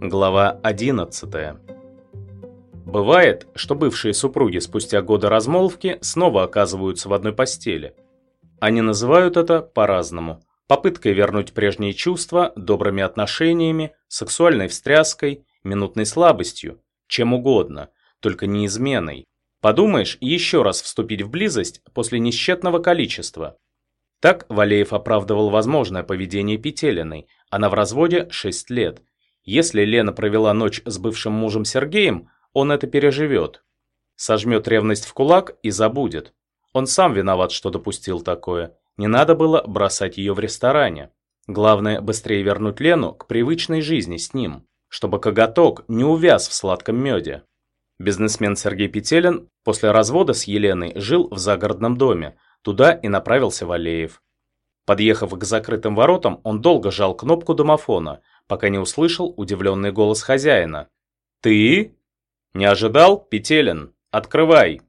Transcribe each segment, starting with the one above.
Глава 11 Бывает, что бывшие супруги спустя годы размолвки снова оказываются в одной постели. Они называют это по-разному. Попыткой вернуть прежние чувства, добрыми отношениями, сексуальной встряской, минутной слабостью, чем угодно, только не изменой. Подумаешь, еще раз вступить в близость после несчетного количества. Так Валеев оправдывал возможное поведение Петелиной. Она в разводе 6 лет. Если Лена провела ночь с бывшим мужем Сергеем, он это переживет. Сожмет ревность в кулак и забудет. Он сам виноват, что допустил такое. Не надо было бросать ее в ресторане. Главное, быстрее вернуть Лену к привычной жизни с ним, чтобы коготок не увяз в сладком меде. Бизнесмен Сергей Петелин после развода с Еленой жил в загородном доме. Туда и направился Валеев. Подъехав к закрытым воротам, он долго жал кнопку домофона, пока не услышал удивленный голос хозяина. «Ты?» «Не ожидал, Петелин? Открывай!»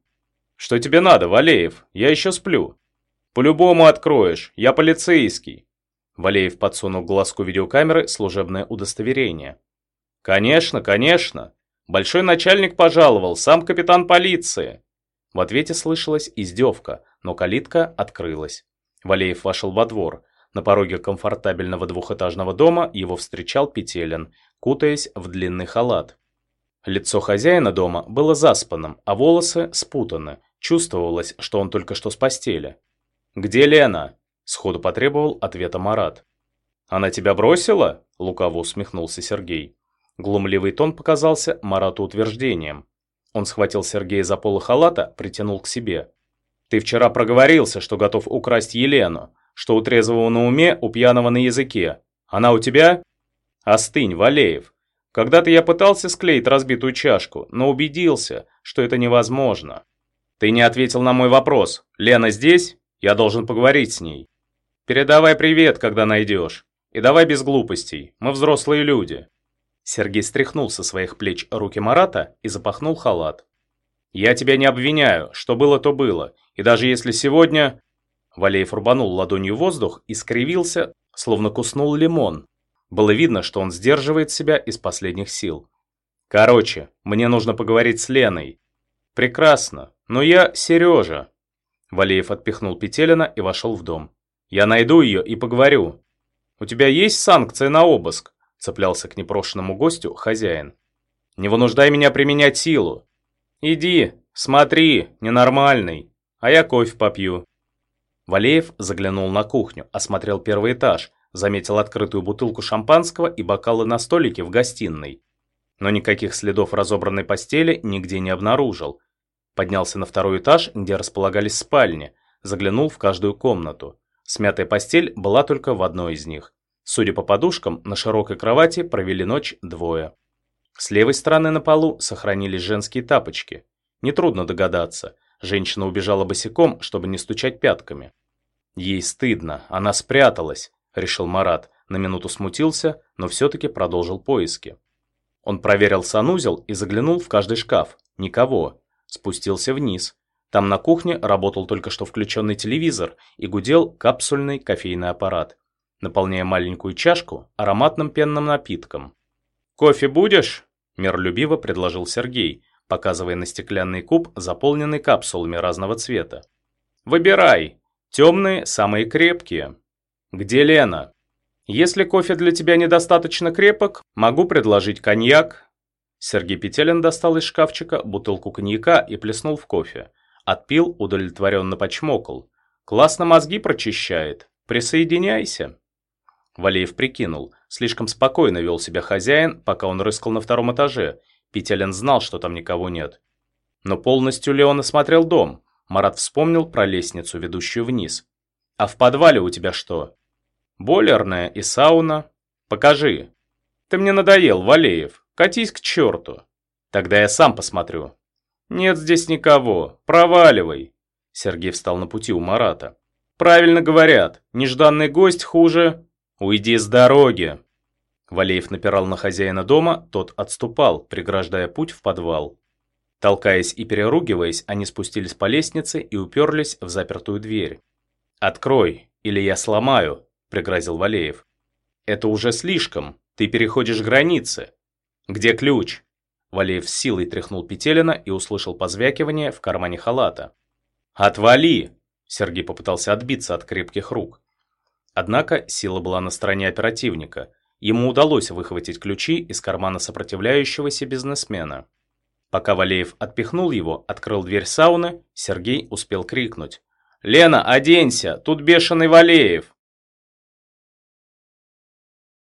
«Что тебе надо, Валеев? Я еще сплю». «По-любому откроешь, я полицейский». Валеев подсунул глазку видеокамеры служебное удостоверение. «Конечно, конечно. Большой начальник пожаловал, сам капитан полиции». В ответе слышалась издевка, но калитка открылась. Валеев вошел во двор. На пороге комфортабельного двухэтажного дома его встречал Петелин, кутаясь в длинный халат. Лицо хозяина дома было заспанным, а волосы спутаны. Чувствовалось, что он только что с постели. «Где Лена?» – сходу потребовал ответа Марат. «Она тебя бросила?» – лукаво усмехнулся Сергей. Глумливый тон показался Марату утверждением. Он схватил Сергея за полы халата, притянул к себе. «Ты вчера проговорился, что готов украсть Елену, что у трезвого на уме, у пьяного на языке. Она у тебя?» «Остынь, Валеев. Когда-то я пытался склеить разбитую чашку, но убедился, что это невозможно. Ты не ответил на мой вопрос. Лена здесь? Я должен поговорить с ней. Передавай привет, когда найдешь. И давай без глупостей, мы взрослые люди. Сергей стряхнул со своих плеч руки Марата и запахнул халат. «Я тебя не обвиняю, что было, то было, и даже если сегодня...» Валеев рубанул ладонью воздух и скривился, словно куснул лимон, было видно, что он сдерживает себя из последних сил. «Короче, мне нужно поговорить с Леной». «Прекрасно, но я Сережа». Валеев отпихнул Петелина и вошел в дом. «Я найду ее и поговорю». «У тебя есть санкция на обыск?» Цеплялся к непрошенному гостю хозяин. «Не вынуждай меня применять силу». «Иди, смотри, ненормальный, а я кофе попью». Валеев заглянул на кухню, осмотрел первый этаж, Заметил открытую бутылку шампанского и бокалы на столике в гостиной. Но никаких следов разобранной постели нигде не обнаружил. Поднялся на второй этаж, где располагались спальни, заглянул в каждую комнату. Смятая постель была только в одной из них. Судя по подушкам, на широкой кровати провели ночь двое. С левой стороны на полу сохранились женские тапочки. Нетрудно догадаться, женщина убежала босиком, чтобы не стучать пятками. Ей стыдно, она спряталась, – решил Марат. На минуту смутился, но все-таки продолжил поиски. Он проверил санузел и заглянул в каждый шкаф. Никого. Спустился вниз. Там на кухне работал только что включенный телевизор и гудел капсульный кофейный аппарат, наполняя маленькую чашку ароматным пенным напитком. «Кофе будешь?» – миролюбиво предложил Сергей, показывая на стеклянный куб, заполненный капсулами разного цвета. «Выбирай. Темные – самые крепкие». «Где Лена?» «Если кофе для тебя недостаточно крепок, могу предложить коньяк». Сергей Петелин достал из шкафчика бутылку коньяка и плеснул в кофе. Отпил, удовлетворенно почмокал. «Классно мозги прочищает. Присоединяйся». Валеев прикинул. Слишком спокойно вел себя хозяин, пока он рыскал на втором этаже. Петелин знал, что там никого нет. Но полностью ли он осмотрел дом? Марат вспомнил про лестницу, ведущую вниз. «А в подвале у тебя что?» Бойлерная и сауна. Покажи. Ты мне надоел, Валеев. Катись к черту. Тогда я сам посмотрю. Нет здесь никого. Проваливай. Сергей встал на пути у Марата. Правильно говорят. Нежданный гость хуже. Уйди с дороги. Валеев напирал на хозяина дома, тот отступал, преграждая путь в подвал. Толкаясь и переругиваясь, они спустились по лестнице и уперлись в запертую дверь. «Открой, или я сломаю», – пригрозил Валеев. «Это уже слишком, ты переходишь границы. Где ключ?» Валеев с силой тряхнул Петелина и услышал позвякивание в кармане халата. «Отвали!» – Сергей попытался отбиться от крепких рук. Однако сила была на стороне оперативника. Ему удалось выхватить ключи из кармана сопротивляющегося бизнесмена. Пока Валеев отпихнул его, открыл дверь сауны, Сергей успел крикнуть. «Лена, оденься! Тут бешеный Валеев!»